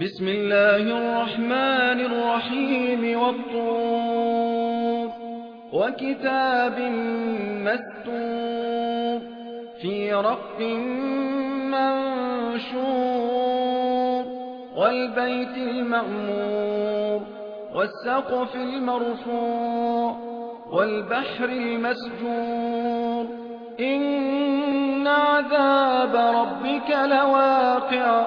بسم الله الرحمن الرحيم والطور وكتاب مستور في رق منشور والبيت المأمور والسقف المرفوع والبحر المسجور إن عذاب ربك لواقع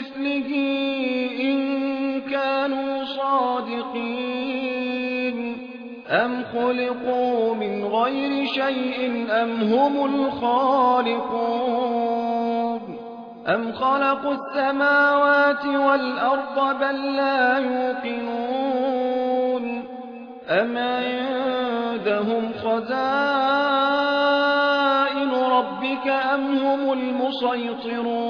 مثله إن كانوا صادقين. أم خلقوا من غير شيء أم هم الخالقون؟ أم خلقوا السماوات والأرض بل لا يوقنون؟ أم عندهم خزائن ربك أم هم المسيطرون؟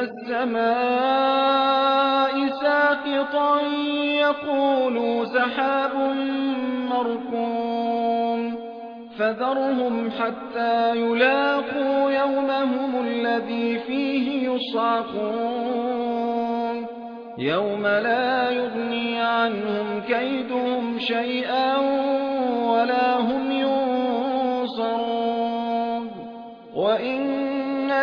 السَّمَاءِ سَاقِطًا يَقُولُوا سَحَابٌ مَّرْكُومٌ فَذَرْهُمْ حَتَّىٰ يُلَاقُوا يَوْمَهُمُ الَّذِي فِيهِ يُصْعَقُونَ يَوْمَ لَا يُغْنِي عَنْهُمْ كَيْدُهُمْ شَيْئًا